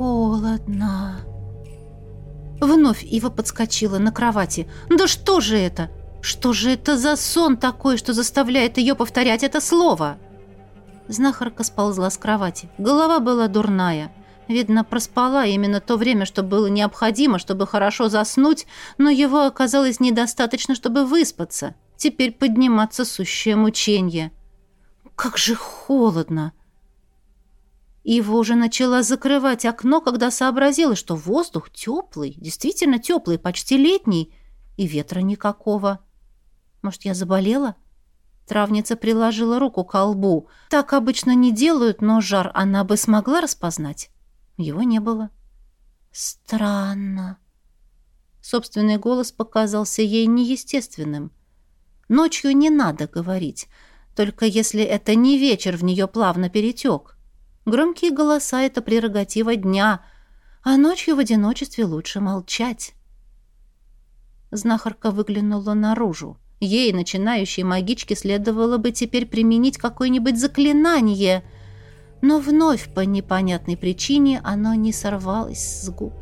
холодно. Вновь Ива подскочила на кровати. Да что же это? Что же это за сон такой, что заставляет ее повторять это слово? Знахарка сползла с кровати. Голова была дурная. Видно, проспала именно то время, что было необходимо, чтобы хорошо заснуть, но его оказалось недостаточно, чтобы выспаться. Теперь подниматься сущее мучение. Как же холодно! Ива уже начала закрывать окно, когда сообразила, что воздух теплый, действительно теплый, почти летний, и ветра никакого. Может, я заболела? Травница приложила руку к лбу. Так обычно не делают, но жар она бы смогла распознать. Его не было. Странно. Собственный голос показался ей неестественным. Ночью не надо говорить, только если это не вечер в нее плавно перетек. Громкие голоса — это прерогатива дня, а ночью в одиночестве лучше молчать. Знахарка выглянула наружу. Ей, начинающей магичке, следовало бы теперь применить какое-нибудь заклинание — но вновь по непонятной причине оно не сорвалось с губ.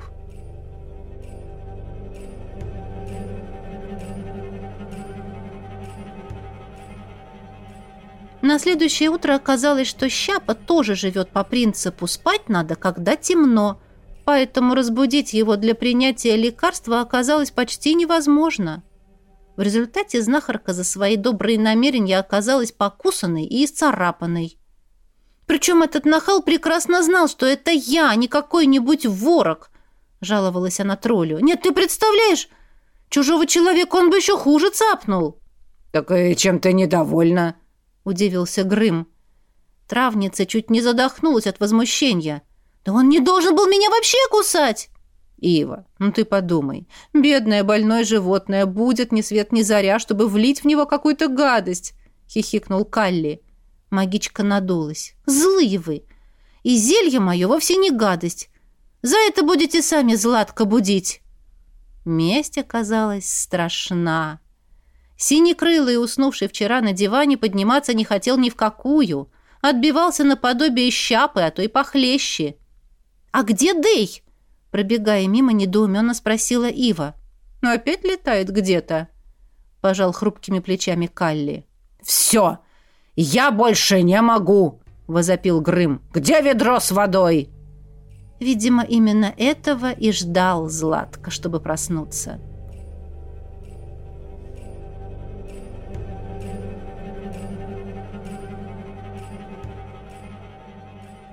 На следующее утро оказалось, что Щапа тоже живет по принципу «спать надо, когда темно», поэтому разбудить его для принятия лекарства оказалось почти невозможно. В результате знахарка за свои добрые намерения оказалась покусанной и исцарапанной. Причем этот нахал прекрасно знал, что это я, а не какой-нибудь ворог, жаловалась она троллю. Нет, ты представляешь? Чужого человека он бы еще хуже цапнул. Так и чем ты недовольна? Удивился Грым. Травница чуть не задохнулась от возмущения. Да он не должен был меня вообще кусать. Ива, ну ты подумай. Бедное больное животное будет ни свет ни заря, чтобы влить в него какую-то гадость, хихикнул Калли. Магичка надулась. «Злые вы! И зелье мое вовсе не гадость. За это будете сами Златко будить!» Месть оказалась страшна. Синекрылый, уснувший вчера на диване, подниматься не хотел ни в какую. Отбивался наподобие щапы, а то и похлеще. «А где Дей?» Пробегая мимо, недоуменно спросила Ива. «Ну, опять летает где-то», — пожал хрупкими плечами Калли. «Все! «Я больше не могу!» — возопил Грым. «Где ведро с водой?» Видимо, именно этого и ждал Златка, чтобы проснуться.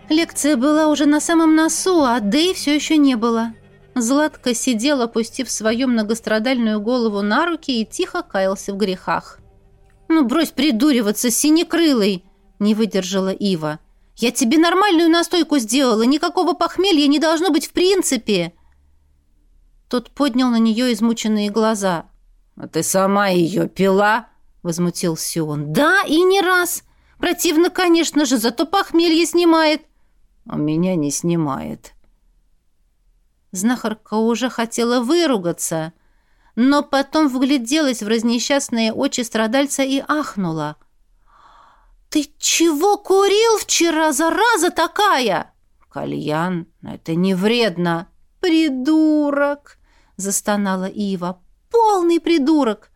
Лекция была уже на самом носу, а Дэй все еще не было. Златка сидел, опустив свою многострадальную голову на руки и тихо каялся в грехах. «Ну, брось придуриваться, синекрылый!» — не выдержала Ива. «Я тебе нормальную настойку сделала, никакого похмелья не должно быть в принципе!» Тот поднял на нее измученные глаза. «А ты сама ее пила?» — возмутился он. «Да, и не раз! Противно, конечно же, зато похмелье снимает!» «А меня не снимает!» Знахарка уже хотела выругаться — но потом вгляделась в разнесчастные очи страдальца и ахнула. «Ты чего курил вчера, зараза такая?» «Кальян, это не вредно». «Придурок!» — застонала Ива. «Полный придурок!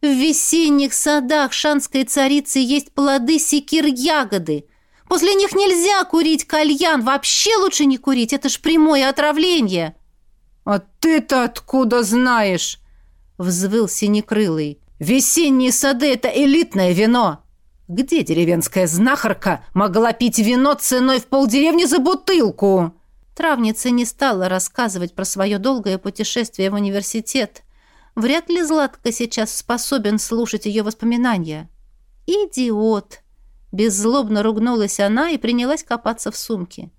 В весенних садах шанской царицы есть плоды секир-ягоды. После них нельзя курить кальян, вообще лучше не курить, это ж прямое отравление!» «А ты-то откуда знаешь?» — взвыл синекрылый. «Весенние сады — это элитное вино!» «Где деревенская знахарка могла пить вино ценой в полдеревни за бутылку?» Травница не стала рассказывать про свое долгое путешествие в университет. Вряд ли Златка сейчас способен слушать ее воспоминания. «Идиот!» Беззлобно ругнулась она и принялась копаться в сумке.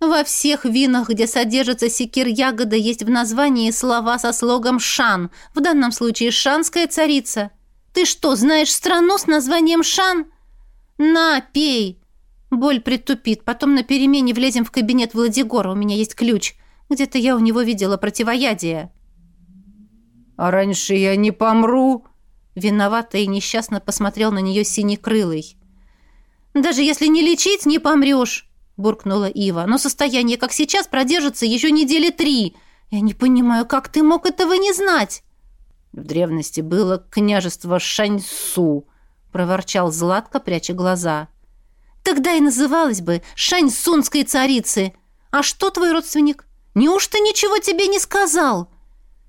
Во всех винах, где содержится секир-ягода, есть в названии слова со слогом «Шан», в данном случае «Шанская царица». Ты что, знаешь страну с названием Шан? На, пей. Боль притупит. Потом на перемене влезем в кабинет Владигора. У меня есть ключ. Где-то я у него видела противоядие. А раньше я не помру. Виновато и несчастно посмотрел на нее синекрылый. Даже если не лечить, не помрешь. буркнула Ива. «Но состояние, как сейчас, продержится еще недели три. Я не понимаю, как ты мог этого не знать?» «В древности было княжество Шаньсу», — проворчал Златко, пряча глаза. «Тогда и называлась бы Шаньсунской царицы. А что твой родственник? Неужто ничего тебе не сказал?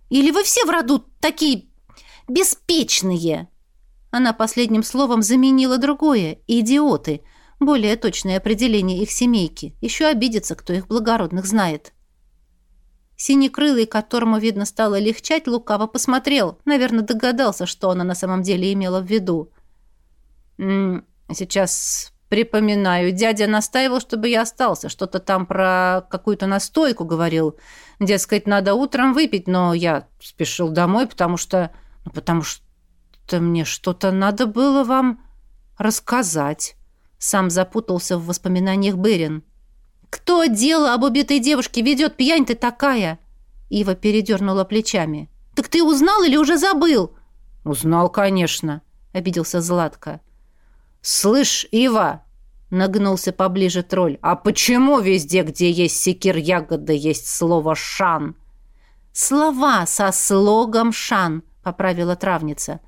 Или вы все в роду такие беспечные?» Она последним словом заменила другое — идиоты, более точное определение их семейки. Еще обидится, кто их благородных знает. Синекрылый, которому, видно, стало легчать, лукаво посмотрел. Наверное, догадался, что она на самом деле имела в виду. «М -м, «Сейчас припоминаю. Дядя настаивал, чтобы я остался. Что-то там про какую-то настойку говорил. Дескать, надо утром выпить, но я спешил домой, потому что... Ну, потому что мне что-то надо было вам рассказать». Сам запутался в воспоминаниях Берин. «Кто дело об убитой девушке ведет? Пьянь ты такая!» Ива передернула плечами. «Так ты узнал или уже забыл?» «Узнал, конечно», — обиделся Златко. «Слышь, Ива!» — нагнулся поближе тролль. «А почему везде, где есть секир ягода, есть слово «шан»?» «Слова со слогом «шан», — поправила травница.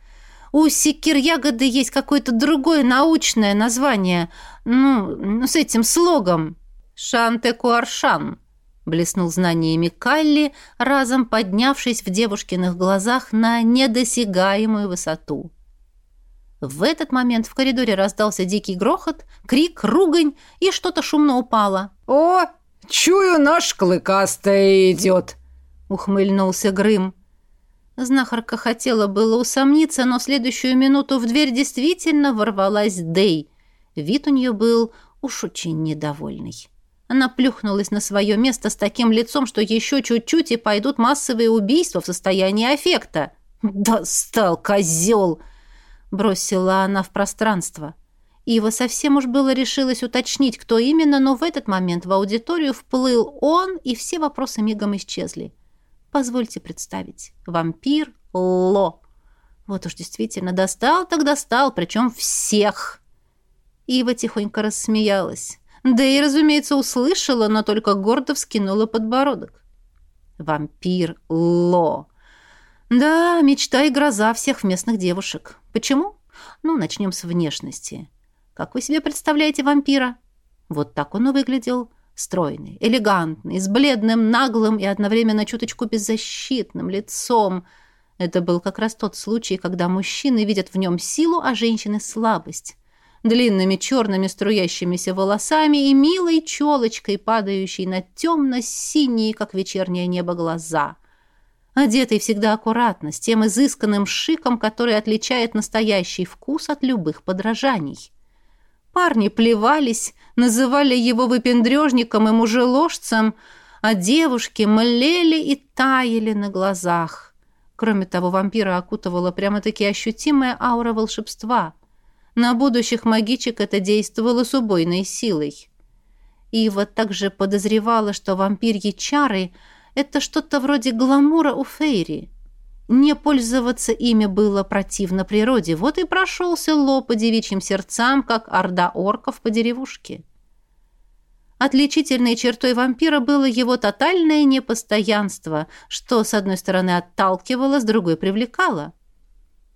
У секир ягоды есть какое-то другое научное название. Ну, ну с этим слогом. «Шантекуаршан», — блеснул знаниями Калли, разом поднявшись в девушкиных глазах на недосягаемую высоту. В этот момент в коридоре раздался дикий грохот, крик, ругань, и что-то шумно упало. «О, чую, наш клыкастый идет!» — ухмыльнулся Грым. Знахарка хотела было усомниться, но в следующую минуту в дверь действительно ворвалась Дей. Вид у нее был уж очень недовольный. Она плюхнулась на свое место с таким лицом, что еще чуть-чуть и пойдут массовые убийства в состоянии аффекта. «Достал, козел!» — бросила она в пространство. Ива совсем уж было решилась уточнить, кто именно, но в этот момент в аудиторию вплыл он, и все вопросы мигом исчезли. Позвольте представить. Вампир Ло. Вот уж действительно достал, так достал, причем всех. Ива тихонько рассмеялась. Да и, разумеется, услышала, но только гордо вскинула подбородок. Вампир Ло. Да, мечта и гроза всех местных девушек. Почему? Ну, начнем с внешности. Как вы себе представляете вампира? Вот так он и выглядел. Стройный, элегантный, с бледным, наглым и одновременно чуточку беззащитным лицом. Это был как раз тот случай, когда мужчины видят в нем силу, а женщины — слабость. Длинными черными струящимися волосами и милой челочкой, падающей на темно-синие, как вечернее небо, глаза. Одетый всегда аккуратно, с тем изысканным шиком, который отличает настоящий вкус от любых подражаний. Парни плевались, называли его выпендрежником и мужеложцем, а девушки млели и таяли на глазах. Кроме того, вампира окутывала прямо-таки ощутимая аура волшебства. На будущих магичек это действовало с убойной силой. Ива также подозревала, что вампирьи чары — это что-то вроде гламура у Фейри — не пользоваться ими было противно природе, вот и прошелся Ло по девичьим сердцам, как орда орков по деревушке. Отличительной чертой вампира было его тотальное непостоянство, что, с одной стороны, отталкивало, с другой привлекало.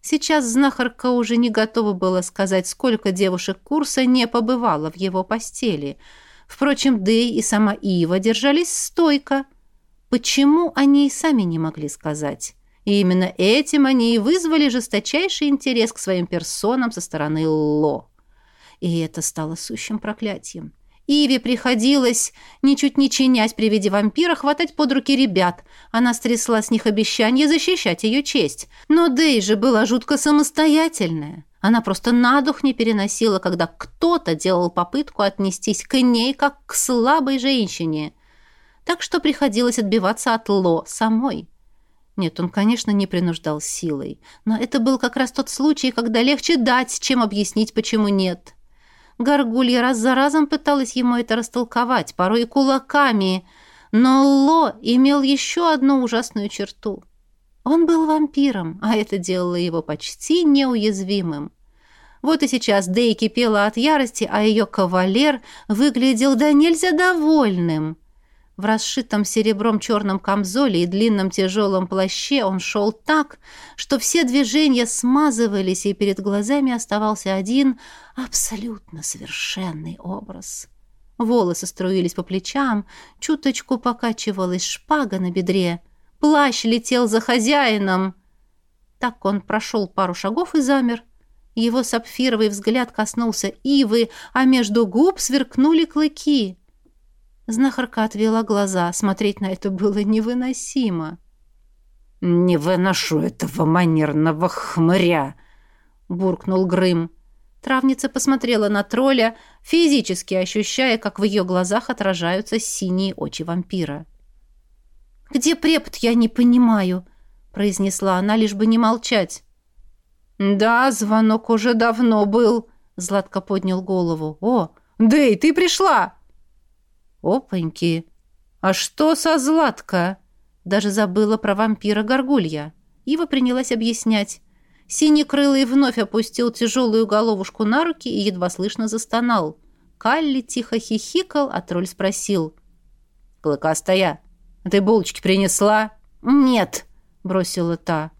Сейчас знахарка уже не готова была сказать, сколько девушек курса не побывало в его постели. Впрочем, Дэй и сама Ива держались стойко. Почему они и сами не могли сказать? И именно этим они и вызвали жесточайший интерес к своим персонам со стороны Ло. И это стало сущим проклятием. Иве приходилось, ничуть не чинясь при виде вампира, хватать под руки ребят. Она стрясла с них обещание защищать ее честь. Но Дэй же была жутко самостоятельная. Она просто на дух не переносила, когда кто-то делал попытку отнестись к ней, как к слабой женщине. Так что приходилось отбиваться от Ло самой. Нет, он, конечно, не принуждал силой. Но это был как раз тот случай, когда легче дать, чем объяснить, почему нет. Горгулья раз за разом пыталась ему это растолковать, порой и кулаками. Но Ло имел еще одну ужасную черту. Он был вампиром, а это делало его почти неуязвимым. Вот и сейчас Дэй кипела от ярости, а ее кавалер выглядел да нельзя довольным. В расшитом серебром черном камзоле и длинном тяжелом плаще он шел так, что все движения смазывались, и перед глазами оставался один абсолютно совершенный образ. Волосы струились по плечам, чуточку покачивалась шпага на бедре, плащ летел за хозяином. Так он прошел пару шагов и замер. Его сапфировый взгляд коснулся ивы, а между губ сверкнули клыки — Знахарка отвела глаза. Смотреть на это было невыносимо. «Не выношу этого манерного хмыря!» — буркнул Грым. Травница посмотрела на тролля, физически ощущая, как в ее глазах отражаются синие очи вампира. «Где препод, я не понимаю», — произнесла она, лишь бы не молчать. «Да, звонок уже давно был», — Златко поднял голову. «О, Дэй, ты пришла!» Опаньки! А что со Златко? Даже забыла про вампира-горгулья. Ива принялась объяснять. Синекрылый вновь опустил тяжелую головушку на руки и едва слышно застонал. Калли тихо хихикал, а тролль спросил. «Клыкастая, ты булочки принесла?» «Нет», — бросила та.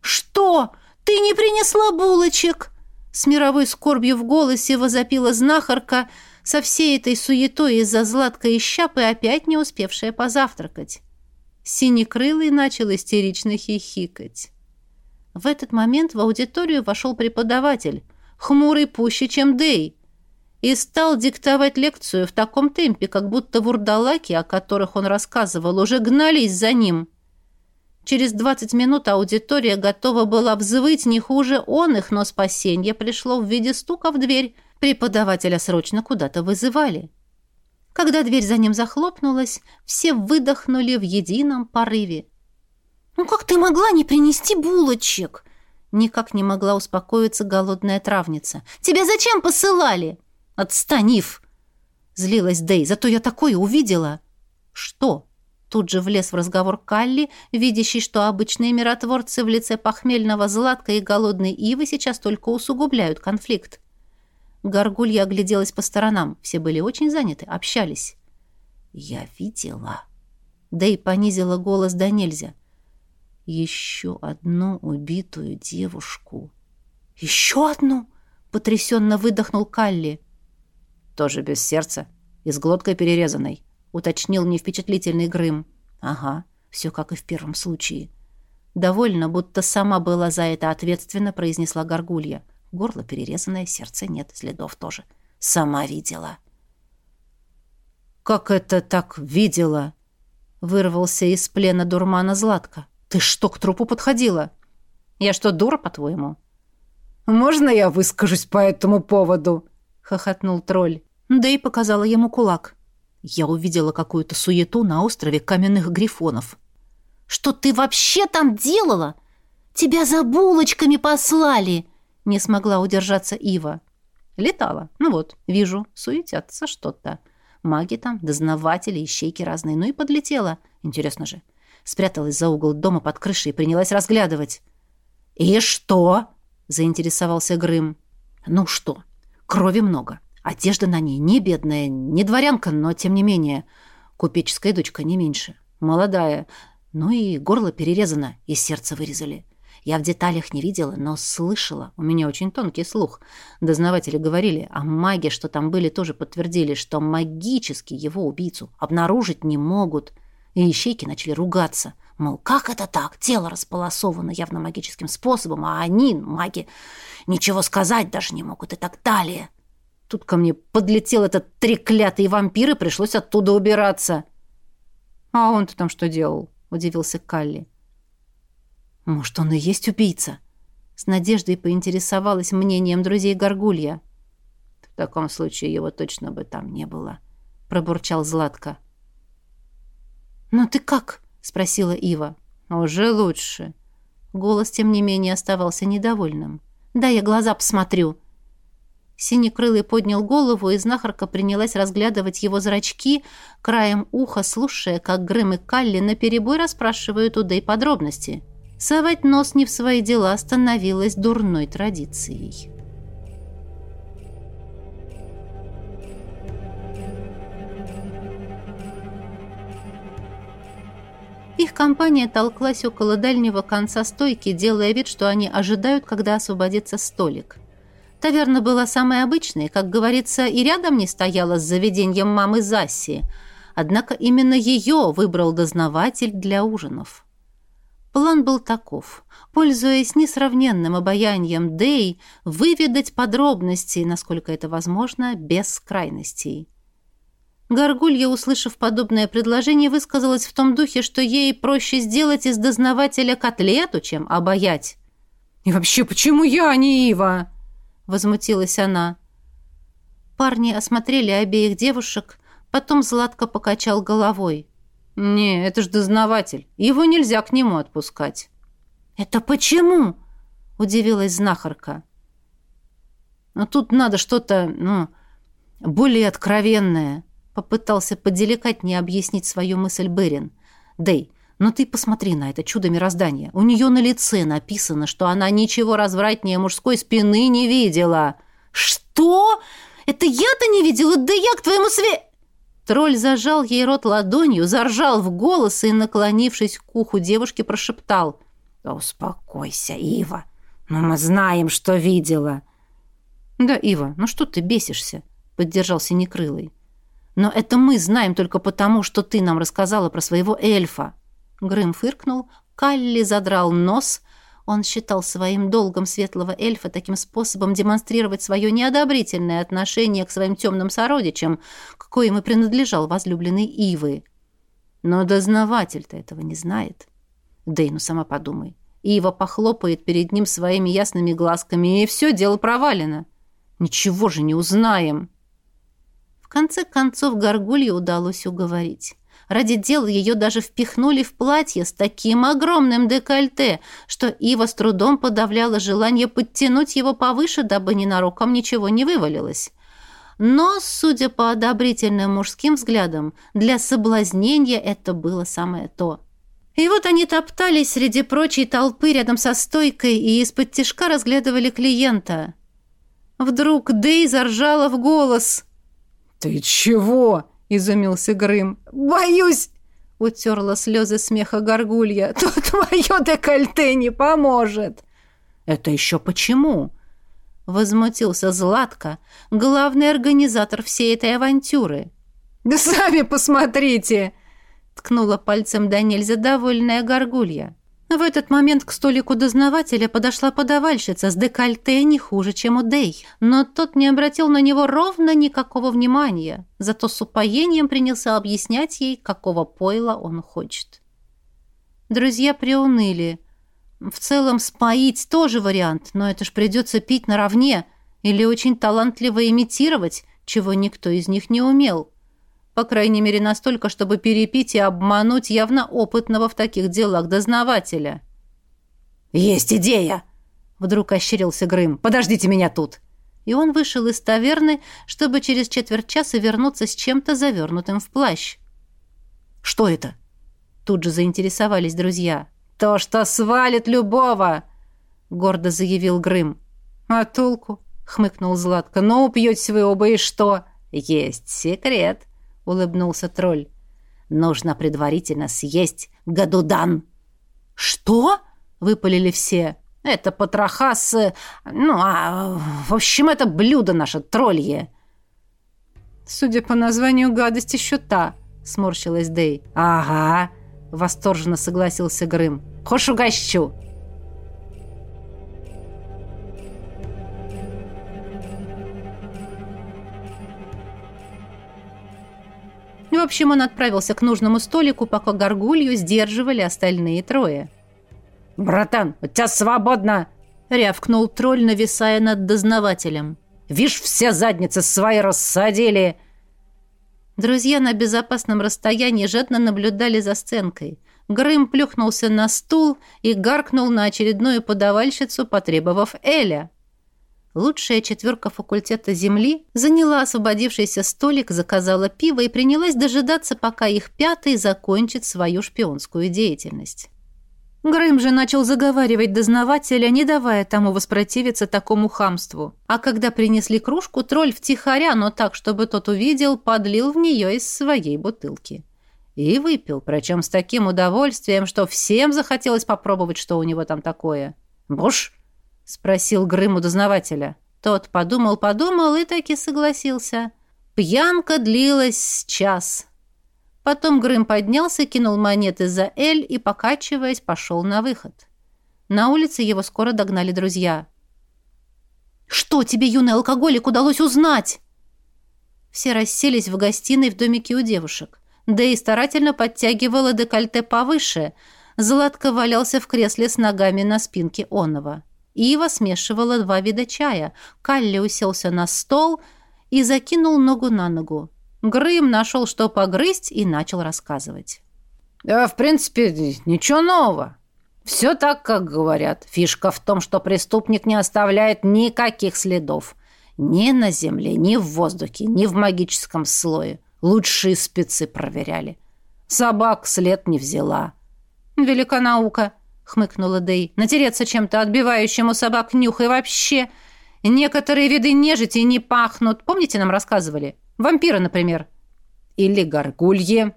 «Что? Ты не принесла булочек?» С мировой скорбью в голосе возопила знахарка — со всей этой суетой из-за Златка и Щапы опять не успевшая позавтракать. Синекрылый начал истерично хихикать. В этот момент в аудиторию вошел преподаватель, хмурый пуще, чем Дей, и стал диктовать лекцию в таком темпе, как будто вурдалаки, о которых он рассказывал, уже гнались за ним. Через двадцать минут аудитория готова была взвыть не хуже он их, но спасение пришло в виде стука в дверь, Преподавателя срочно куда-то вызывали. Когда дверь за ним захлопнулась, все выдохнули в едином порыве. «Ну как ты могла не принести булочек?» Никак не могла успокоиться голодная травница. «Тебя зачем посылали?» «Отстанив!» Злилась Дэй. «Зато я такое увидела!» «Что?» Тут же влез в разговор Калли, видящий, что обычные миротворцы в лице похмельного Златка и голодной Ивы сейчас только усугубляют конфликт. Горгулья огляделась по сторонам. Все были очень заняты, общались. «Я видела». Дэй понизила голос до нельзя. «Еще одну убитую девушку». «Еще одну?» — потрясенно выдохнул Калли. «Тоже без сердца и с глоткой перерезанной», — уточнил невпечатлительный Грым. «Ага, все как и в первом случае». Довольно, будто сама была за это ответственна, произнесла Горгулья. — Горло перерезанное, сердце нет, следов тоже. Сама видела. «Как это так видела?» Вырвался из плена дурмана Златка. «Ты что, к трупу подходила?» «Я что, дура, по-твоему?» «Можно я выскажусь по этому поводу?» — хохотнул тролль. Да и показала ему кулак. Я увидела какую-то суету на острове каменных грифонов. «Что ты вообще там делала? Тебя за булочками послали!» Не смогла удержаться Ива. Летала. Ну вот, вижу, суетятся что-то. Маги там, дознаватели, ищейки разные. Ну и подлетела. Интересно же. Спряталась за угол дома под крышей и принялась разглядывать. «И что?» — заинтересовался Грым. «Ну что? Крови много. Одежда на ней не бедная, не дворянка, но тем не менее. Купеческая дочка не меньше. Молодая. Ну и горло перерезано, и сердце вырезали. Я в деталях не видела, но слышала. У меня очень тонкий слух. Дознаватели говорили, а маги, что там были, тоже подтвердили, что магически его убийцу обнаружить не могут. И ищейки начали ругаться. Мол, как это так? Тело располосовано явно магическим способом, а они, маги, ничего сказать даже не могут и так далее. Тут ко мне подлетел этот треклятый вампир, и пришлось оттуда убираться. «А он-то там что делал?» — удивился Калли. Может, он и есть убийца? С надеждой поинтересовалась мнением друзей Горгулья. В таком случае его точно бы там не было, пробурчал Златко. «Ну ты как?» — спросила Ива. «Уже лучше». Голос, тем не менее, оставался недовольным. «Да, я глаза посмотрю». Синекрылый поднял голову, и знахарка принялась разглядывать его зрачки, краем уха слушая, как Грым и Калли наперебой расспрашивают у Дэй подробности. Совать нос не в свои дела становилось дурной традицией. Их компания толклась около дальнего конца стойки, делая вид, что они ожидают, когда освободится столик. Таверна была самой обычной, как говорится, и рядом не стояла с заведением мамы Заси. Однако именно ее выбрал дознаватель для ужинов. План был таков. Пользуясь несравненным обаянием Дэй, выведать подробности, насколько это возможно, без крайностей. Горгулья, услышав подобное предложение, высказалась в том духе, что ей проще сделать из дознавателя котлету, чем обаять. «И вообще, почему я, а не Ива?» — возмутилась она. Парни осмотрели обеих девушек, потом Златко покачал головой. «Не, это ж дознаватель. Его нельзя к нему отпускать». «Это почему?» — удивилась знахарка. «Но тут надо что-то, ну, более откровенное», Попытался поделикатнее объяснить свою мысль Берин. «Дэй, ну ты посмотри на это чудо мироздания. У нее на лице написано, что она ничего развратнее мужской спины не видела». «Что? Это я-то не видела? Да я к твоему све...» Тролль зажал ей рот ладонью, заржал в голос и, наклонившись к уху девушки, прошептал. «Да успокойся, Ива. Ну мы знаем, что видела». «Да, Ива, ну что ты бесишься?» — поддержался Некрылый. Но это мы знаем только потому, что ты нам рассказала про своего эльфа». Грым фыркнул, Калли задрал нос. Он считал своим долгом светлого эльфа таким способом демонстрировать свое неодобрительное отношение к своим темным сородичам, к коим и принадлежал возлюбленный Ивы. Но дознаватель-то этого не знает. Дейну ну сама подумай. Ива похлопает перед ним своими ясными глазками, и все, дело провалено. Ничего же не узнаем. В конце концов Горгулье удалось уговорить. Ради дела ее даже впихнули в платье с таким огромным декольте, что Ива с трудом подавляла желание подтянуть его повыше, дабы ненароком ничего не вывалилось. Но, судя по одобрительным мужским взглядам, для соблазнения это было самое то. И вот они топтались среди прочей толпы рядом со стойкой и из-под тишка разглядывали клиента. Вдруг Дэй заржала в голос. «Ты чего?» — изумился Грым. «Боюсь!» — утерла слезы смеха горгулья. «Тут мое декольте не поможет!» «Это еще почему?» — возмутился Златко, главный организатор всей этой авантюры. «Да сами посмотрите!» — ткнула пальцем да нельзя довольная горгулья. В этот момент к столику дознавателя подошла подавальщица с декольте не хуже, чем у Дэй, но тот не обратил на него ровно никакого внимания, зато с упоением принялся объяснять ей, какого пойла он хочет. Друзья приуныли. В целом, споить тоже вариант, но это ж придется пить наравне или очень талантливо имитировать, чего никто из них не умел. По крайней мере, настолько, чтобы перепить и обмануть явно опытного в таких делах дознавателя. «Есть идея!» — вдруг ощерился Грым. «Подождите меня тут!» И он вышел из таверны, чтобы через четверть часа вернуться с чем-то завернутым в плащ. «Что это?» Тут же заинтересовались друзья. «То, что свалит любого!» — гордо заявил Грым. «А толку?» — хмыкнул Златко. «Ну, упьетесь вы оба, и что?» «Есть секрет!» Улыбнулся тролль. Нужно предварительно съесть гадудан. Что? выпалили все. Это потроха с... Ну, а... В общем, это блюдо наше троллье. Судя по названию, гадость еще та, сморщилась Дэй. Ага, восторженно согласился Грым. Хошь угощу. В общем, он отправился к нужному столику, пока горгулью сдерживали остальные трое. «Братан, у тебя свободно!» — рявкнул тролль, нависая над дознавателем. «Вишь, все задницы свои рассадили!» Друзья на безопасном расстоянии жадно наблюдали за сценкой. Грым плюхнулся на стул и гаркнул на очередную подавальщицу, потребовав Эля. Лучшая четверка факультета Земли заняла освободившийся столик, заказала пиво и принялась дожидаться, пока их пятый закончит свою шпионскую деятельность. Грым же начал заговаривать дознавателя, не давая тому воспротивиться такому хамству. А когда принесли кружку, тролль втихаря, но так, чтобы тот увидел, подлил в нее из своей бутылки. И выпил, причем с таким удовольствием, что всем захотелось попробовать, что у него там такое. «Буш?» — спросил Грым у дознавателя. Тот подумал-подумал и таки согласился. Пьянка длилась час. Потом Грым поднялся, кинул монеты за Эль и, покачиваясь, пошел на выход. На улице его скоро догнали друзья. «Что тебе, юный алкоголик, удалось узнать?» Все расселись в гостиной в домике у девушек. И старательно подтягивала декольте повыше. Златко валялся в кресле с ногами на спинке оного. Ива смешивала два вида чая. Калли уселся на стол и закинул ногу на ногу. Грым нашел, что погрызть, и начал рассказывать. «Да, в принципе, ничего нового. Все так, как говорят. Фишка в том, что преступник не оставляет никаких следов. Ни на земле, ни в воздухе, ни в магическом слое. Лучшие спецы проверяли. Собак след не взяла». «Велика наука», хмыкнула Дэй. «Натереться чем-то, отбивающему собак нюх, и вообще... Некоторые виды нежити не пахнут. Помните, нам рассказывали? Вампиры, например». «Или горгульи»,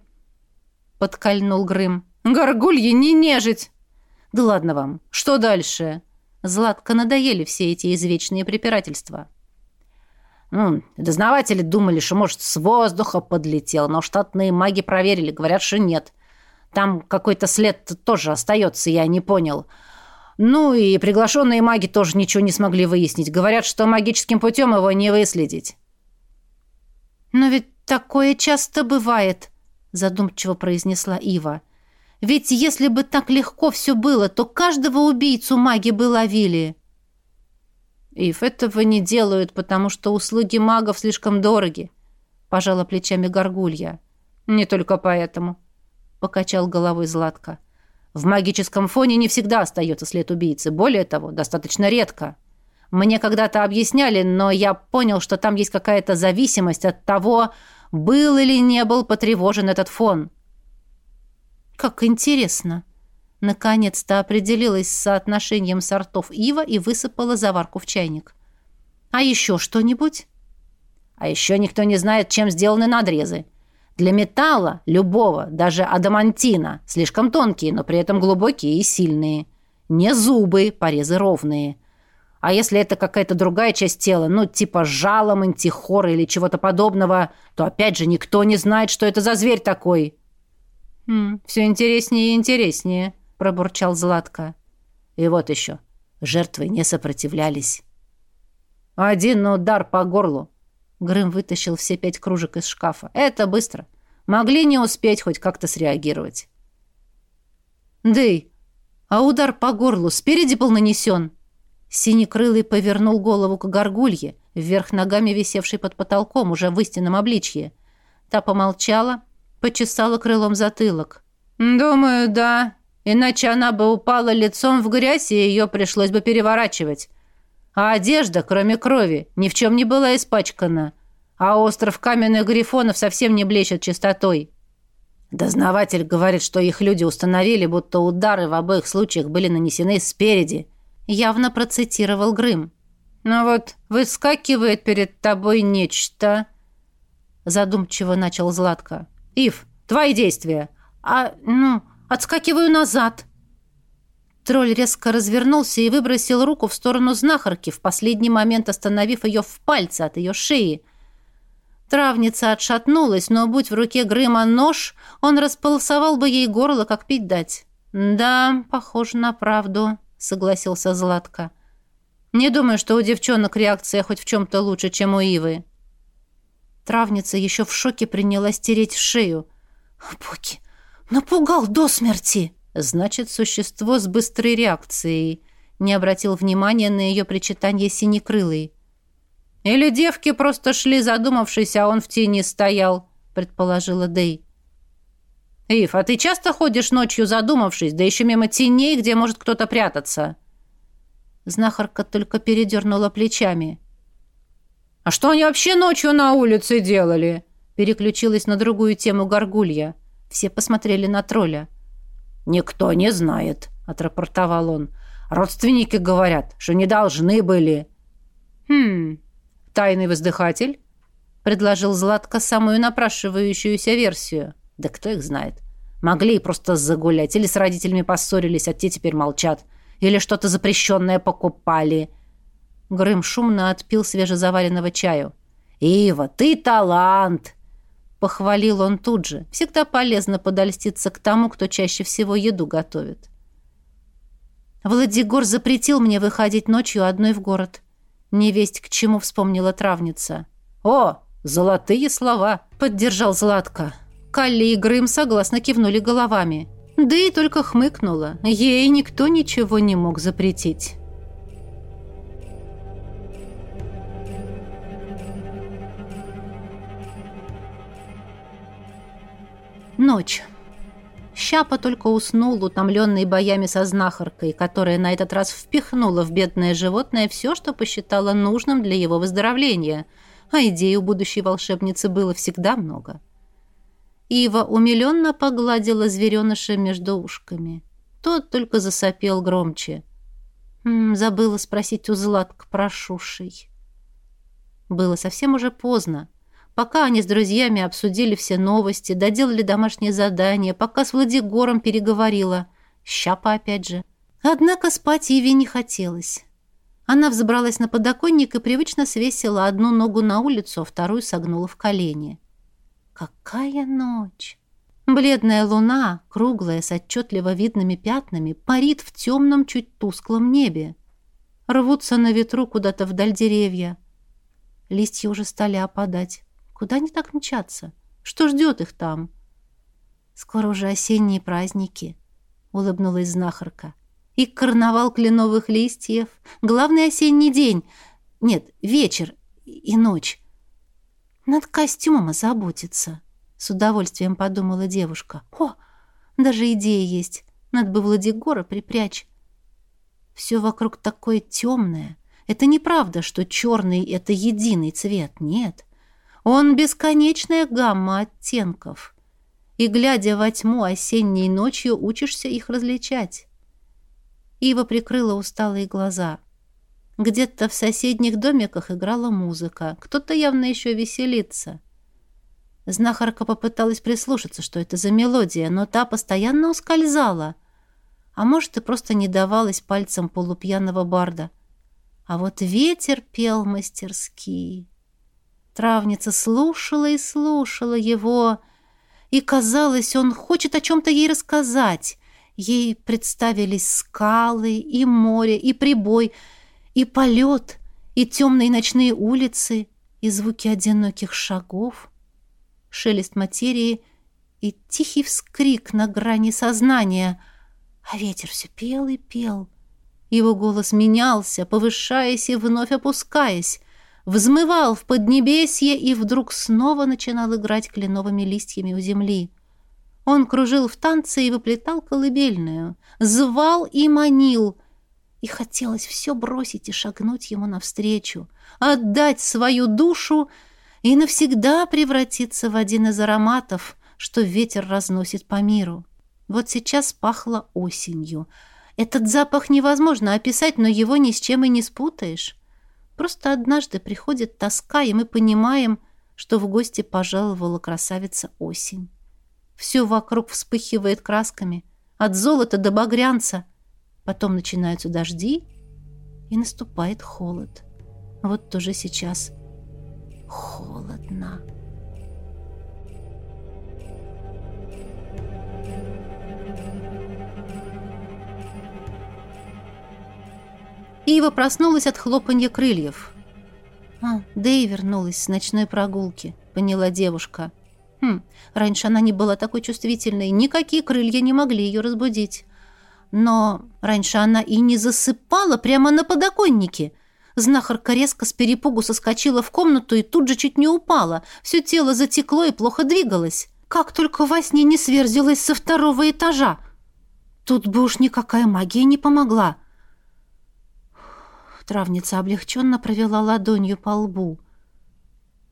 — подкольнул Грым. «Горгульи не нежить!» «Да ладно вам. Что дальше?» Златко надоели все эти извечные препирательства. Ну, дознаватели думали, что, может, с воздуха подлетел, но штатные маги проверили, говорят, что нет. Там какой-то след тоже остается, я не понял. Ну и приглашенные маги тоже ничего не смогли выяснить. Говорят, что магическим путем его не выследить. «Но ведь такое часто бывает», — задумчиво произнесла Ива. «Ведь если бы так легко все было, то каждого убийцу маги бы ловили». «Ив, этого не делают, потому что услуги магов слишком дороги», — пожала плечами Горгулья. «Не только поэтому. — покачал головой Златко. «В магическом фоне не всегда остается след убийцы. Более того, достаточно редко. Мне когда-то объясняли, но я понял, что там есть какая-то зависимость от того, был или не был потревожен этот фон». «Как интересно!» Наконец-то определилась с соотношением сортов ива и высыпала заварку в чайник. «А еще что-нибудь?» «А еще никто не знает, чем сделаны надрезы. Для металла, любого, даже адамантина, слишком тонкие, но при этом глубокие и сильные. Не зубы, порезы ровные. А если это какая-то другая часть тела, ну, типа жало, мантихора или чего-то подобного, то опять же никто не знает, что это за зверь такой. «Хм, все интереснее и интереснее», — пробурчал Златко. И вот еще. Жертвы не сопротивлялись. Один удар по горлу, Грым вытащил все пять кружек из шкафа. «Это быстро. Могли не успеть хоть как-то среагировать». «Дэй, а удар по горлу спереди был нанесен?» Синекрылый повернул голову к горгулье, вверх ногами висевшей под потолком, уже в истинном обличье. Та помолчала, почесала крылом затылок. «Думаю, да. Иначе она бы упала лицом в грязь, и ее пришлось бы переворачивать. А одежда, кроме крови, ни в чем не была испачкана. А остров каменных грифонов совсем не блещет чистотой. Дознаватель говорит, что их люди установили, будто удары в обоих случаях были нанесены спереди. Явно процитировал Грым. «Ну вот, выскакивает перед тобой нечто...» Задумчиво начал Златко. «Ив, твои действия!» «А, ну, отскакиваю назад!» Тролль резко развернулся и выбросил руку в сторону знахарки, в последний момент остановив ее в пальце от ее шеи. Травница отшатнулась, но, будь в руке Грыма нож, он располосовал бы ей горло, как пить дать. «Да, похоже на правду», — согласился Златко. «Не думаю, что у девчонок реакция хоть в чем-то лучше, чем у Ивы». Травница еще в шоке принялась тереть шею. «Боги, напугал до смерти!» Значит, существо с быстрой реакцией. Не обратил внимания на ее причитание синекрылый. Или девки просто шли, задумавшись, а он в тени стоял, предположила Дэй. «Ив, а ты часто ходишь ночью, задумавшись, да еще мимо теней, где может кто-то прятаться?» Знахарка только передернула плечами. «А что они вообще ночью на улице делали?» Переключилась на другую тему горгулья. Все посмотрели на тролля. «Никто не знает», — отрапортовал он. «Родственники говорят, что не должны были». «Хм, тайный воздыхатель?» — предложил Златко самую напрашивающуюся версию. Да кто их знает? Могли и просто загулять, или с родителями поссорились, а те теперь молчат. Или что-то запрещенное покупали. Грым шумно отпил свежезаваренного чаю. «Ива, ты талант!» Похвалил он тут же. Всегда полезно подольститься к тому, кто чаще всего еду готовит. Владигор запретил мне выходить ночью одной в город. Невесть к чему вспомнила травница. «О, золотые слова!» — поддержал Златко. Калли и Грым согласно кивнули головами. Да и только хмыкнула. Ей никто ничего не мог запретить. Ночь. Щапа только уснул, утомленный боями со знахаркой, которая на этот раз впихнула в бедное животное все, что посчитала нужным для его выздоровления, а идей у будущей волшебницы было всегда много. Ива умиленно погладила звереныша между ушками. Тот только засопел громче. М -м, забыла спросить у Златка про Шушей. Было совсем уже поздно. Пока они с друзьями обсудили все новости, доделали домашнее задание, пока с Владигором переговорила. Щапа опять же. Однако спать Иве не хотелось. Она взобралась на подоконник и привычно свесила одну ногу на улицу, а вторую согнула в колени. Какая ночь! Бледная луна, круглая, с отчетливо видными пятнами, парит в темном, чуть тусклом небе. Рвутся на ветру куда-то вдаль деревья. Листья уже стали опадать. Куда они так мчатся? Что ждет их там? Скоро уже осенние праздники, улыбнулась знахарка. И карнавал кленовых листьев. Главный осенний день. Нет, вечер и ночь. Над костюмом озаботиться. С удовольствием подумала девушка. О, даже идея есть. Надо бы Владигора припрячь. Все вокруг такое темное. Это неправда, что черный — это единый цвет. Нет. Он бесконечная гамма оттенков. И, глядя во тьму осенней ночью, учишься их различать. Ива прикрыла усталые глаза. Где-то в соседних домиках играла музыка. Кто-то явно еще веселится. Знахарка попыталась прислушаться, что это за мелодия, но та постоянно ускользала. А может, и просто не давалась пальцем полупьяного барда. А вот ветер пел мастерски. Травница слушала и слушала его, и, казалось, он хочет о чем-то ей рассказать. Ей представились скалы и море, и прибой — и полет, и темные ночные улицы, и звуки одиноких шагов, шелест материи и тихий вскрик на грани сознания. А ветер все пел и пел. Его голос менялся, повышаясь и вновь опускаясь, взмывал в поднебесье и вдруг снова начинал играть кленовыми листьями у земли. Он кружил в танце и выплетал колыбельную, звал и манил — и хотелось все бросить и шагнуть ему навстречу, отдать свою душу и навсегда превратиться в один из ароматов, что ветер разносит по миру. Вот сейчас пахло осенью. Этот запах невозможно описать, но его ни с чем и не спутаешь. Просто однажды приходит тоска, и мы понимаем, что в гости пожаловала красавица осень. Все вокруг вспыхивает красками, от золота до багрянца — Потом начинаются дожди, и наступает холод. Вот тоже сейчас холодно. Ива проснулась от хлопанья крыльев. «А, Дэй вернулась с ночной прогулки», — поняла девушка. Хм, раньше она не была такой чувствительной, никакие крылья не могли ее разбудить. Но раньше она и не засыпала прямо на подоконнике. Знахарка резко с перепугу соскочила в комнату и тут же чуть не упала. Все тело затекло и плохо двигалось. Как только во сне не сверзилась со второго этажа. Тут бы уж никакая магия не помогла. Травница облегченно провела ладонью по лбу.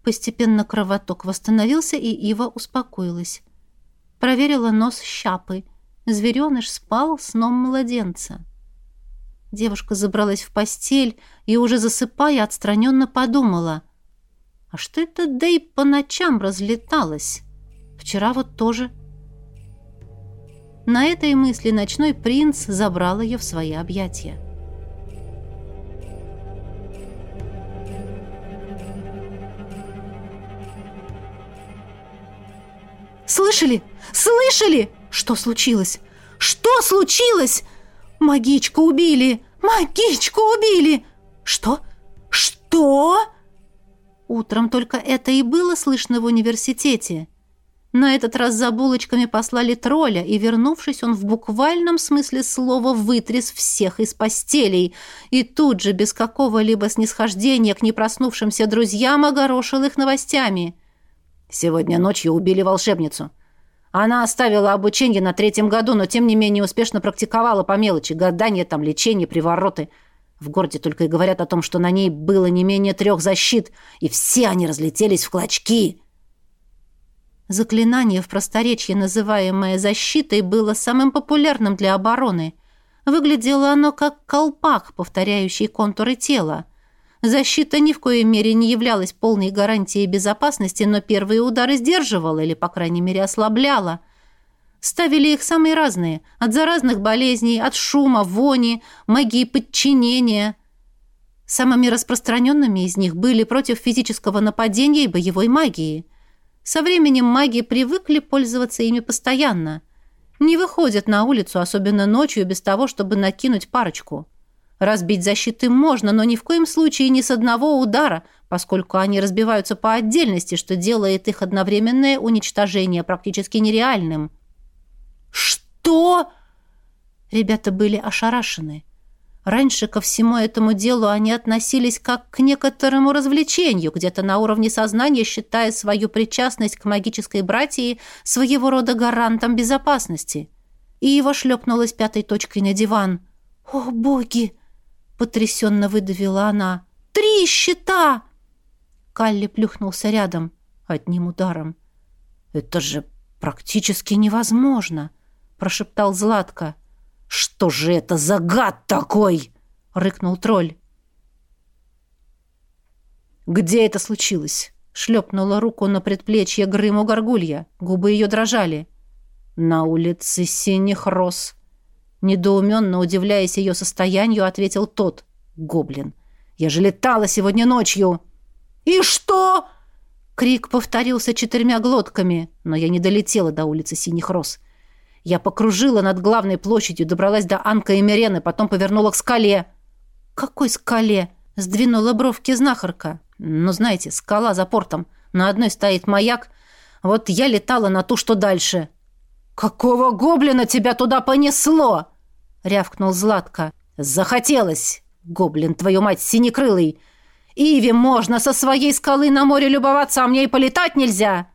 Постепенно кровоток восстановился, и Ива успокоилась. Проверила нос щапы — Звереныш спал сном младенца. Девушка забралась в постель и, уже засыпая, отстраненно подумала. А что это Дэй по ночам разлеталась? Вчера вот тоже. На этой мысли ночной принц забрал ее в свои объятия. «Слышали? Слышали? Что случилось? Что случилось? Магичку убили! Магичку убили! Что? Что?» Утром только это и было слышно в университете. На этот раз за булочками послали тролля, и, вернувшись, он в буквальном смысле слова вытряс всех из постелей и тут же, без какого-либо снисхождения к непроснувшимся друзьям, огорошил их новостями. «Сегодня ночью убили волшебницу. Она оставила обучение на третьем году, но, тем не менее, успешно практиковала по мелочи, гадания, там, лечение, привороты». В городе только и говорят о том, что на ней было не менее трех защит, и все они разлетелись в клочки. Заклинание в просторечии, называемое защитой, было самым популярным для обороны. Выглядело оно как колпак, повторяющий контуры тела. Защита ни в коей мере не являлась полной гарантией безопасности, но первые удары сдерживала или, по крайней мере, ослабляла. Ставили их самые разные, от заразных болезней, от шума, вони, магии подчинения. Самыми распространенными из них были против физического нападения и боевой магии. Со временем маги привыкли пользоваться ими постоянно. Не выходят на улицу, особенно ночью, без того, чтобы накинуть парочку. Разбить защиты можно, но ни в коем случае не с одного удара, поскольку они разбиваются по отдельности, что делает их одновременное уничтожение практически нереальным. «Что?» Ребята были ошарашены. Раньше ко всему этому делу они относились как к некоторому развлечению, где-то на уровне сознания, считая свою причастность к магической братии своего рода гарантом безопасности. И его шлепнулась пятой точкой на диван. «О, боги!» — потрясенно выдавила она. «Три щита!» Калли плюхнулся рядом одним ударом. «Это же практически невозможно!» — прошептал Златко. «Что же это за гад такой?» — рыкнул тролль. «Где это случилось?» — шлепнула руку на предплечье Грыму Горгулья. Губы ее дрожали. «На улице синих роз». Недоуменно удивляясь ее состоянию, ответил тот. «Гоблин, я же летала сегодня ночью!» «И что?» Крик повторился четырьмя глотками, но я не долетела до улицы синих роз. Я покружила над главной площадью, добралась до Анка и Мирены, потом повернула к скале. «Какой скале?» — сдвинула бровки знахарка. «Ну, знаете, скала за портом. На одной стоит маяк. Вот я летала на ту, что дальше». «Какого гоблина тебя туда понесло?» — рявкнул Златко. «Захотелось, гоблин, твою мать, синекрылый. Иве можно со своей скалы на море любоваться, а мне и полетать нельзя».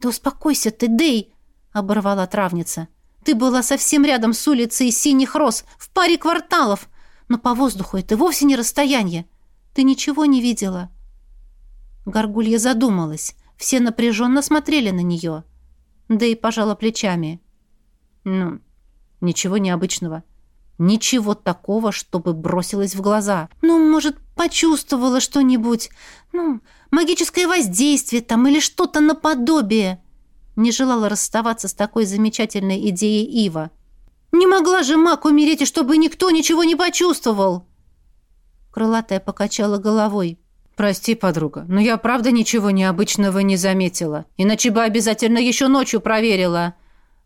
«Да успокойся ты, Дэй!» — оборвала травница. Ты была совсем рядом с улицей Синих Роз, в паре кварталов. Но по воздуху это вовсе не расстояние. Ты ничего не видела?» Горгулья задумалась. Все напряженно смотрели на нее. Да и пожала плечами. «Ну, ничего необычного. Ничего такого, чтобы бросилось в глаза. Ну, может, почувствовала что-нибудь. Ну, магическое воздействие там или что-то наподобие». Не желала расставаться с такой замечательной идеей Ива. «Не могла же маг умереть, и чтобы никто ничего не почувствовал!» Крылатая покачала головой. «Прости, подруга, но я правда ничего необычного не заметила. Иначе бы обязательно еще ночью проверила».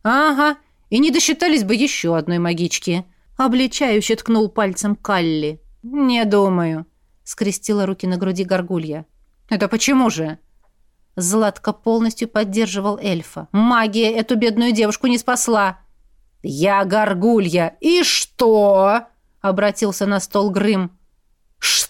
«Ага, и не досчитались бы еще одной магички». Обличающе ткнул пальцем Калли. «Не думаю», — скрестила руки на груди горгулья. «Это почему же?» Златко полностью поддерживал эльфа. «Магия эту бедную девушку не спасла!» «Я горгулья! И что?» — обратился на стол Грым. «Что?» —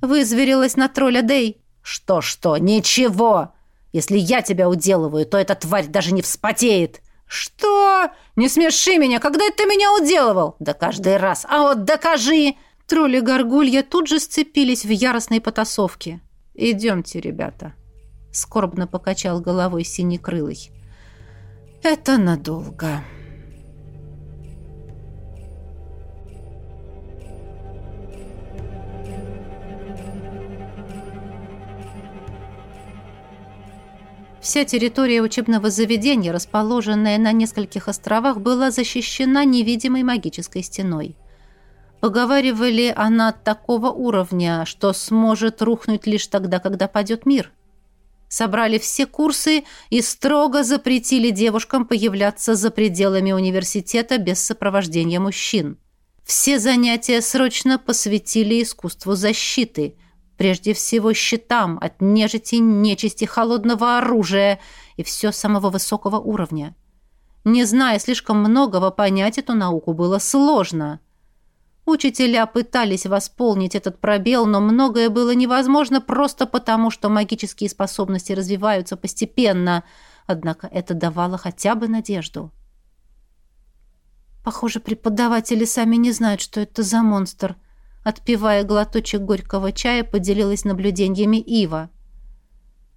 вызверилась на тролля Дей. «Что-что? Ничего! Если я тебя уделываю, то эта тварь даже не вспотеет!» «Что? Не смеши меня! Когда это ты меня уделывал?» «Да каждый раз! А вот докажи!» Тролли горгулья тут же сцепились в яростной потасовке. «Идемте, ребята!» — скорбно покачал головой синекрылый. «Это надолго». Вся территория учебного заведения, расположенная на нескольких островах, была защищена невидимой магической стеной. Поговаривали, она такого уровня, что сможет рухнуть лишь тогда, когда падет мир. Собрали все курсы и строго запретили девушкам появляться за пределами университета без сопровождения мужчин. Все занятия срочно посвятили искусству защиты, прежде всего щитам от нежити, нечисти, холодного оружия и все самого высокого уровня. Не зная слишком многого, понять эту науку было сложно – Учителя пытались восполнить этот пробел, но многое было невозможно просто потому, что магические способности развиваются постепенно, однако это давало хотя бы надежду. Похоже, преподаватели сами не знают, что это за монстр. Отпивая глоточек горького чая, поделилась наблюдениями Ива.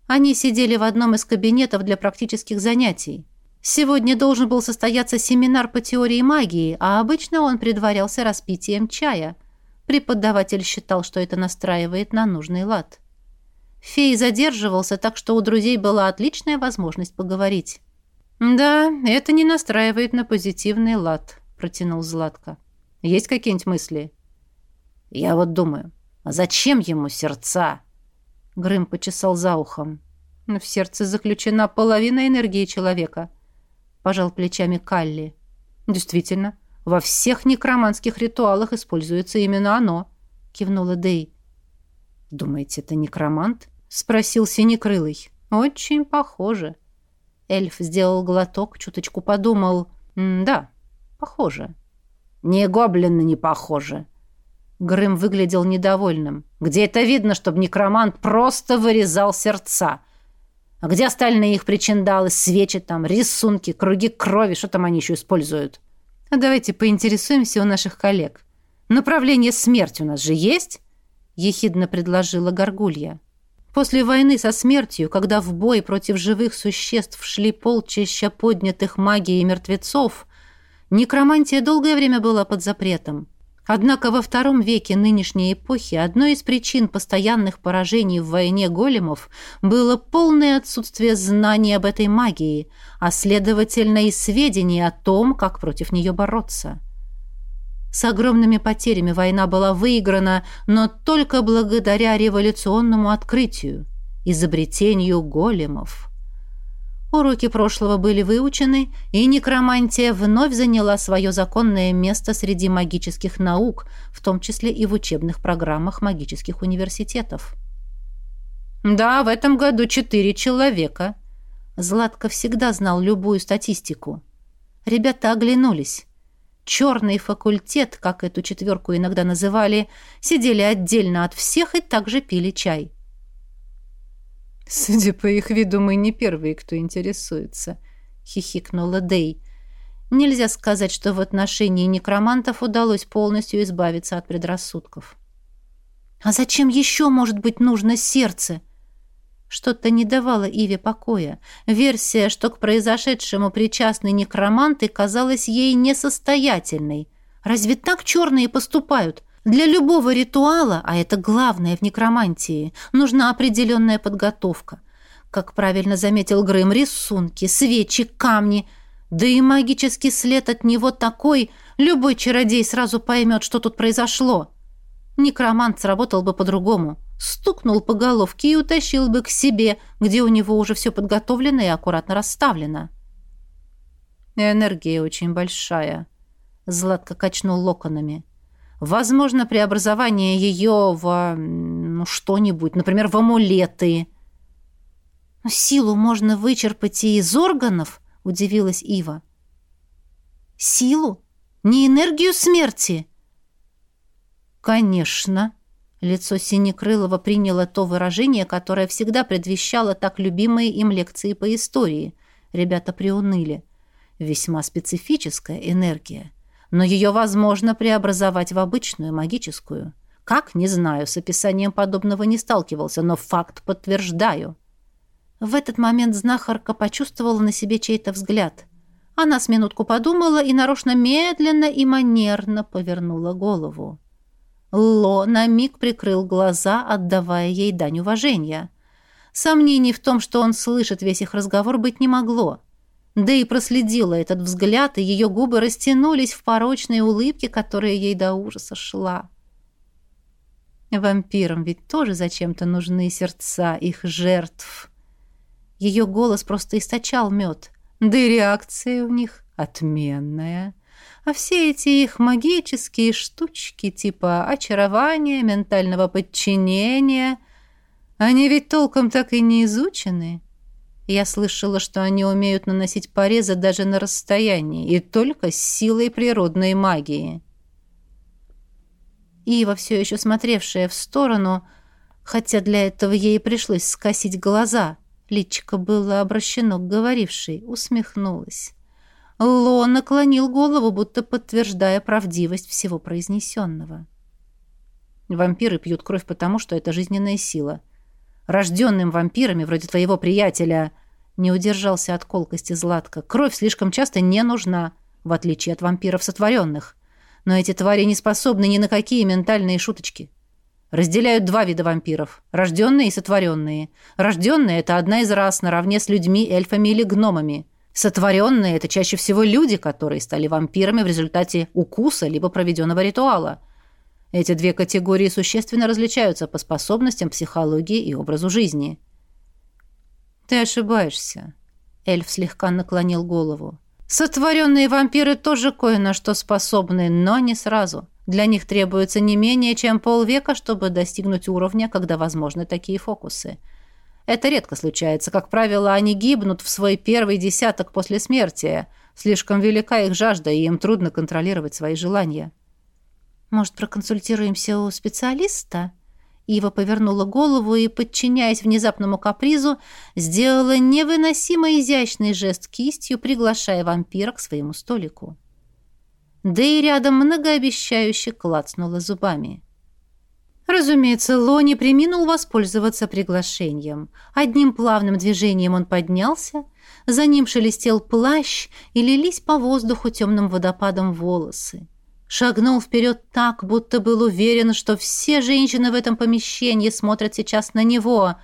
Они сидели в одном из кабинетов для практических занятий. Сегодня должен был состояться семинар по теории магии, а обычно он предварялся распитием чая. Преподаватель считал, что это настраивает на нужный лад. Фей задерживался, так что у друзей была отличная возможность поговорить. «Да, это не настраивает на позитивный лад», — протянул Златко. «Есть какие-нибудь мысли?» «Я вот думаю, а зачем ему сердца?» Грым почесал за ухом. «В сердце заключена половина энергии человека» пожал плечами Калли. Действительно, во всех некроманских ритуалах используется именно оно, кивнула Дей. Думаете, это некромант? спросил Синекрылый. Очень похоже. Эльф сделал глоток, чуточку подумал. да, похоже. Не гоблины не похоже. Грым выглядел недовольным. Где это видно, чтобы некромант просто вырезал сердца? — а где остальные их причиндалы, свечи там, рисунки, круги крови, что там они еще используют? А давайте поинтересуемся у наших коллег. Направление смерти у нас же есть? Ехидно предложила Горгулья. После войны со смертью, когда в бой против живых существ шли полчища поднятых магией мертвецов, некромантия долгое время была под запретом. Однако во втором веке нынешней эпохи одной из причин постоянных поражений в войне големов было полное отсутствие знаний об этой магии, а следовательно и сведений о том, как против нее бороться. С огромными потерями война была выиграна, но только благодаря революционному открытию, изобретению големов – Уроки прошлого были выучены, и некромантия вновь заняла свое законное место среди магических наук, в том числе и в учебных программах магических университетов. «Да, в этом году четыре человека». Златко всегда знал любую статистику. Ребята оглянулись. Черный факультет, как эту четверку иногда называли, сидели отдельно от всех и также пили чай. «Судя по их виду, мы не первые, кто интересуется», — хихикнула Дей. Нельзя сказать, что в отношении некромантов удалось полностью избавиться от предрассудков. «А зачем еще, может быть, нужно сердце?» Что-то не давало Иве покоя. Версия, что к произошедшему причастны некроманты, казалась ей несостоятельной. Разве так черные поступают? Для любого ритуала, а это главное в некромантии, нужна определенная подготовка. Как правильно заметил Грым, рисунки, свечи, камни. Да и магический след от него такой, любой чародей сразу поймет, что тут произошло. Некромант сработал бы по-другому. Стукнул по головке и утащил бы к себе, где у него уже все подготовлено и аккуратно расставлено. Энергия очень большая. Златко качнул локонами. Возможно, преобразование ее в ну, что-нибудь, например, в амулеты. «Силу можно вычерпать и из органов», — удивилась Ива. «Силу? Не энергию смерти?» «Конечно», Лицо Синекрылова приняло то выражение, которое всегда предвещало так любимые им лекции по истории. Ребята приуныли. Весьма специфическая энергия но ее возможно преобразовать в обычную, магическую. Как, не знаю, с описанием подобного не сталкивался, но факт подтверждаю. В этот момент знахарка почувствовала на себе чей-то взгляд. Она с минутку подумала и нарочно медленно и манерно повернула голову. Ло на миг прикрыл глаза, отдавая ей дань уважения. Сомнений в том, что он слышит весь их разговор, быть не могло. Да и проследила этот взгляд, и ее губы растянулись в порочной улыбке, которая ей до ужаса шла. Вампирам ведь тоже зачем-то нужны сердца их жертв. Ее голос просто источал мед, да и реакция у них отменная. А все эти их магические штучки типа очарования, ментального подчинения, они ведь толком так и не изучены. Я слышала, что они умеют наносить порезы даже на расстоянии, и только с силой природной магии. Ива, все еще смотревшая в сторону, хотя для этого ей пришлось скосить глаза, личико было обращено к говорившей, усмехнулась. Ло наклонил голову, будто подтверждая правдивость всего произнесенного. Вампиры пьют кровь потому, что это жизненная сила. Рожденным вампирами, вроде твоего приятеля, не удержался от колкости Златка. Кровь слишком часто не нужна, в отличие от вампиров сотворенных. Но эти твари не способны ни на какие ментальные шуточки. Разделяют два вида вампиров – рожденные и сотворенные. Рожденные – это одна из рас наравне с людьми, эльфами или гномами. Сотворенные – это чаще всего люди, которые стали вампирами в результате укуса либо проведенного ритуала. Эти две категории существенно различаются по способностям, психологии и образу жизни. «Ты ошибаешься», – эльф слегка наклонил голову. Сотворенные вампиры тоже кое на что способны, но не сразу. Для них требуется не менее чем полвека, чтобы достигнуть уровня, когда возможны такие фокусы. Это редко случается. Как правило, они гибнут в свой первый десяток после смерти. Слишком велика их жажда, и им трудно контролировать свои желания. «Может, проконсультируемся у специалиста?» Ива повернула голову и, подчиняясь внезапному капризу, сделала невыносимо изящный жест кистью, приглашая вампира к своему столику. Да и рядом многообещающе клацнула зубами. Разумеется, Ло не приминул воспользоваться приглашением. Одним плавным движением он поднялся, за ним шелестел плащ и лились по воздуху темным водопадом волосы шагнул вперед так, будто был уверен, что все женщины в этом помещении смотрят сейчас на него.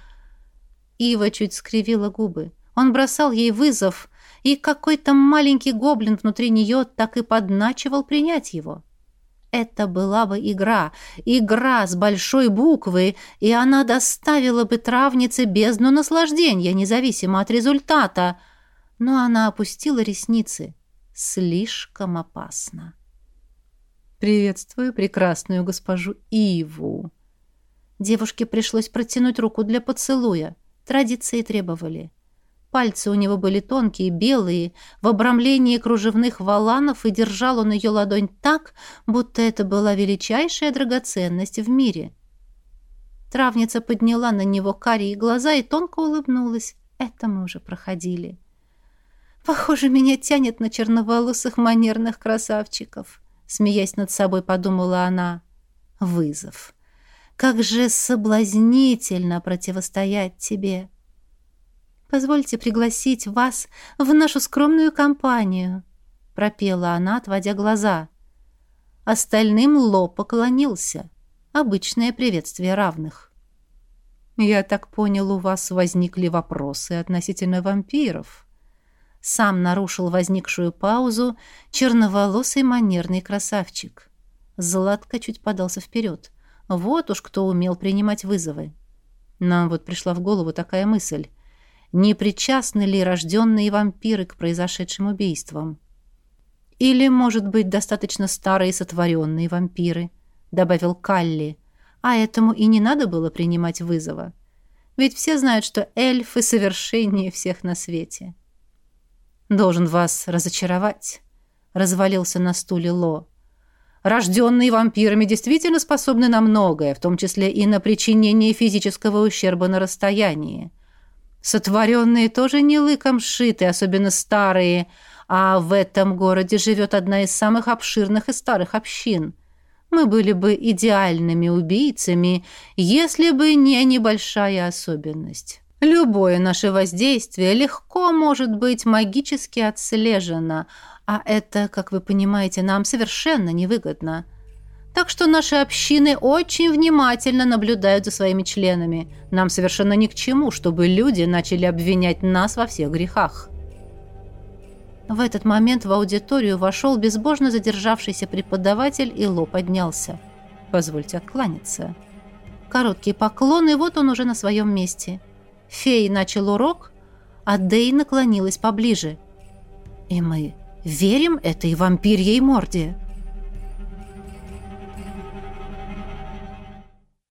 Ива чуть скривила губы. Он бросал ей вызов, и какой-то маленький гоблин внутри нее так и подначивал принять его. Это была бы игра, игра с большой буквы, и она доставила бы травнице бездну наслаждения, независимо от результата. Но она опустила ресницы. Слишком опасно. «Приветствую прекрасную госпожу Иву». Девушке пришлось протянуть руку для поцелуя. Традиции требовали. Пальцы у него были тонкие, белые, в обрамлении кружевных валанов, и держал он ее ладонь так, будто это была величайшая драгоценность в мире. Травница подняла на него карие глаза и тонко улыбнулась. Это мы уже проходили. Похоже, меня тянет на черноволосых манерных красавчиков смеясь над собой, подумала она. Вызов. Как же соблазнительно противостоять тебе. Позвольте пригласить вас в нашу скромную компанию, пропела она, отводя глаза. Остальным Ло поклонился. Обычное приветствие равных. Я так понял, у вас возникли вопросы относительно вампиров. Сам нарушил возникшую паузу черноволосый манерный красавчик. Златко чуть подался вперед. Вот уж кто умел принимать вызовы. Нам вот пришла в голову такая мысль. Не причастны ли рожденные вампиры к произошедшим убийствам? Или, может быть, достаточно старые сотворенные вампиры, добавил Калли. А этому и не надо было принимать вызова. Ведь все знают, что эльфы совершеннее всех на свете. «Должен вас разочаровать», — развалился на стуле Ло. «Рожденные вампирами действительно способны на многое, в том числе и на причинение физического ущерба на расстоянии. Сотворенные тоже не лыком сшиты, особенно старые, а в этом городе живет одна из самых обширных и старых общин. Мы были бы идеальными убийцами, если бы не небольшая особенность». Любое наше воздействие легко может быть магически отслежено, а это, как вы понимаете, нам совершенно невыгодно. Так что наши общины очень внимательно наблюдают за своими членами. Нам совершенно ни к чему, чтобы люди начали обвинять нас во всех грехах. В этот момент в аудиторию вошел безбожно задержавшийся преподаватель, и Ло поднялся. «Позвольте откланяться». Короткий поклон, и вот он уже на своем месте. Фей начал урок, а Дэй наклонилась поближе. «И мы верим этой вампирьей морде?»